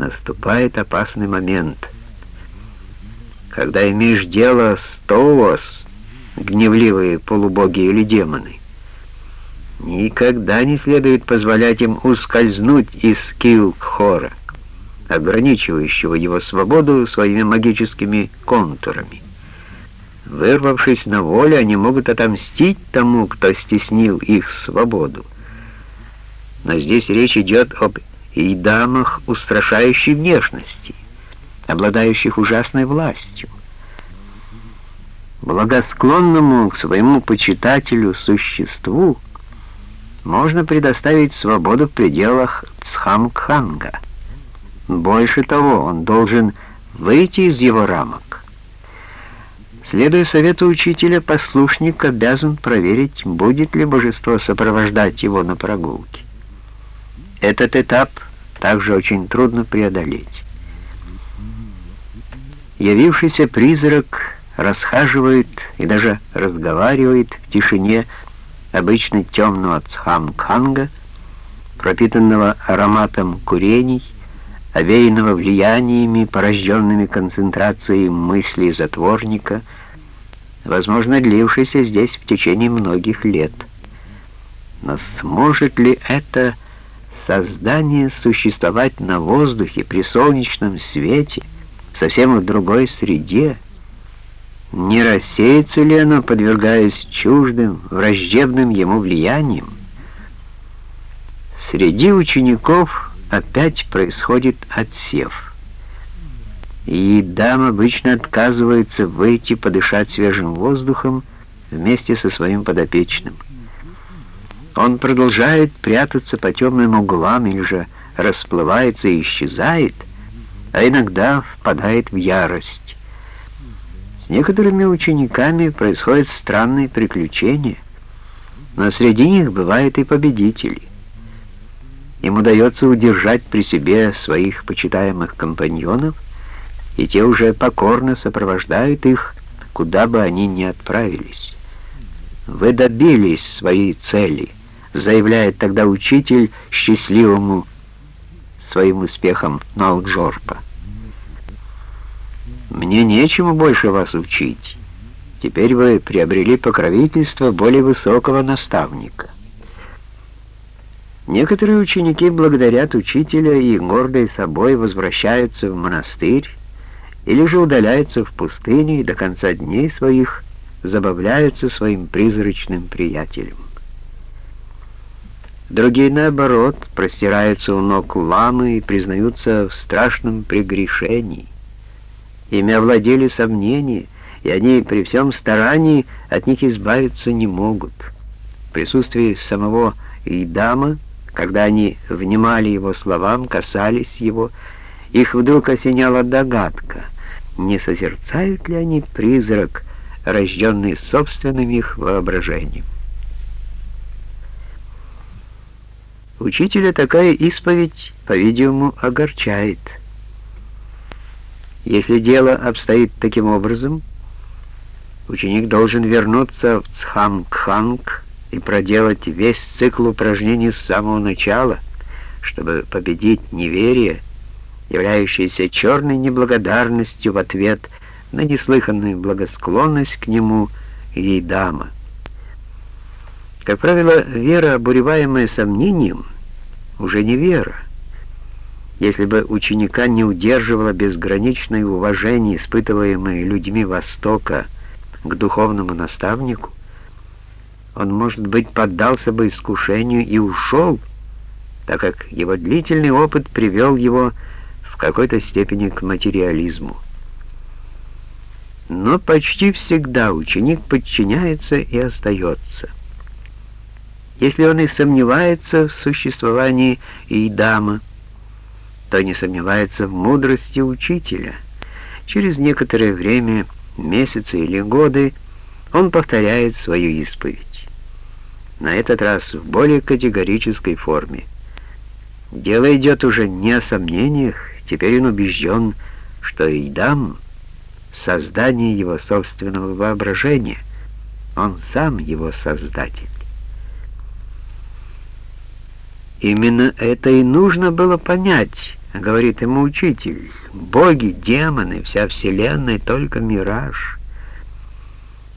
наступает опасный момент. Когда имеешь дело с Тоос, гневливые полубоги или демоны, никогда не следует позволять им ускользнуть из Килкхора, ограничивающего его свободу своими магическими контурами. Вырвавшись на волю, они могут отомстить тому, кто стеснил их свободу. Но здесь речь идет об идамах устрашающей внешности, обладающих ужасной властью. Благосклонному к своему почитателю существу можно предоставить свободу в пределах Цхамкханга. Больше того, он должен выйти из его рамок. Следуя совету учителя, послушник обязан проверить, будет ли божество сопровождать его на прогулке. Этот этап также очень трудно преодолеть. Явившийся призрак расхаживает и даже разговаривает в тишине обычно темного цхам-кханга, пропитанного ароматом курений, овеянного влияниями, порожденными концентрацией мыслей затворника — возможно, длившийся здесь в течение многих лет. Но сможет ли это создание существовать на воздухе при солнечном свете, совсем в другой среде? Не рассеется ли оно, подвергаясь чуждым, враждебным ему влияниям? Среди учеников опять происходит отсев и дам обычно отказывается выйти подышать свежим воздухом вместе со своим подопечным. Он продолжает прятаться по темным углам или же расплывается и исчезает, а иногда впадает в ярость. С некоторыми учениками происходят странные приключения, но среди них бывают и победители. Им удается удержать при себе своих почитаемых компаньонов, и те уже покорно сопровождают их, куда бы они ни отправились. «Вы добились своей цели», — заявляет тогда учитель счастливому своим успехом Налджорпа. «Мне нечему больше вас учить. Теперь вы приобрели покровительство более высокого наставника». Некоторые ученики благодарят учителя и гордые собой возвращаются в монастырь, или же удаляются в пустыне и до конца дней своих забавляются своим призрачным приятелем. Другие, наоборот, простираются у ног ламы и признаются в страшном прегрешении. Ими овладели сомнения, и они при всем старании от них избавиться не могут. В присутствии самого Идама, когда они внимали его словам, касались его, их вдруг осеняла догадка, не созерцают ли они призрак, рожденный собственным их воображением. Учителя такая исповедь, по-видимому, огорчает. Если дело обстоит таким образом, ученик должен вернуться в Цхам-Кханг и проделать весь цикл упражнений с самого начала, чтобы победить неверие, являющейся черной неблагодарностью в ответ на неслыханную благосклонность к нему ей дама. Как правило, вера, обуреваемая сомнением, уже не вера. Если бы ученика не удерживало безграничное уважение, испытываемое людьми Востока к духовному наставнику, он, может быть, поддался бы искушению и ушел, так как его длительный опыт привел его какой-то степени к материализму. Но почти всегда ученик подчиняется и остается. Если он и сомневается в существовании Идама, то не сомневается в мудрости учителя. Через некоторое время, месяцы или годы, он повторяет свою исповедь. На этот раз в более категорической форме. Дело идет уже не о сомнениях Теперь он убежден, что Идам — создание его собственного воображения. Он сам его создатель. Именно это и нужно было понять Говорит ему учитель, боги, демоны, вся вселенная — только мираж.